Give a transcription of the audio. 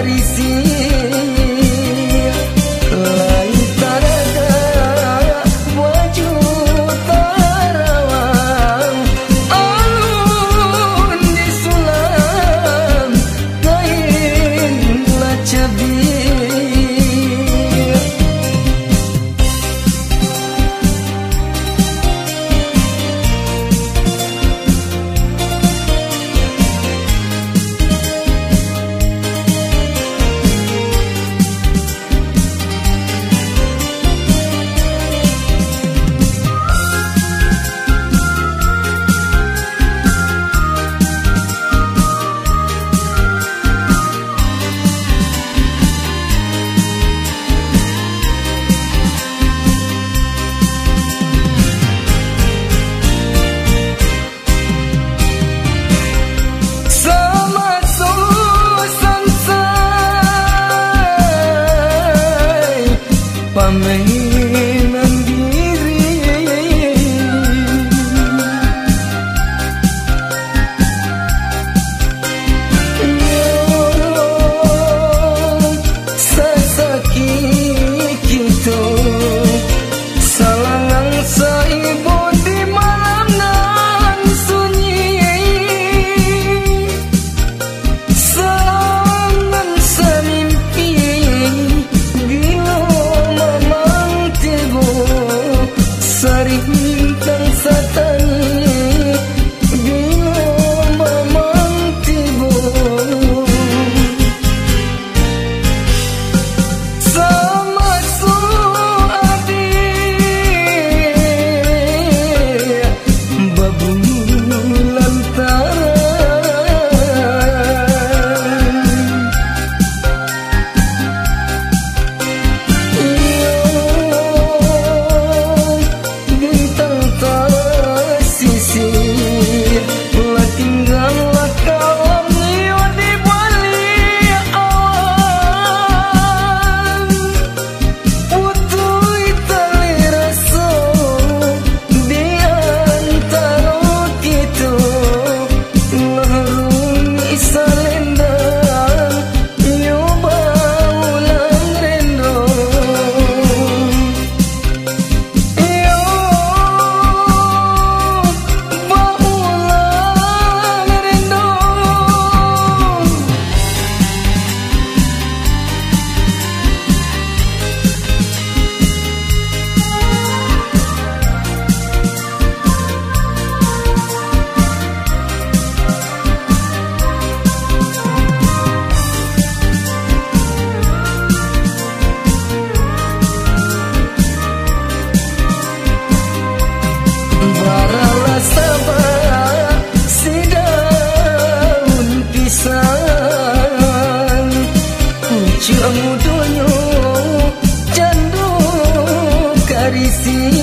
dari sini नहीं। Siang dunia cendung karisi.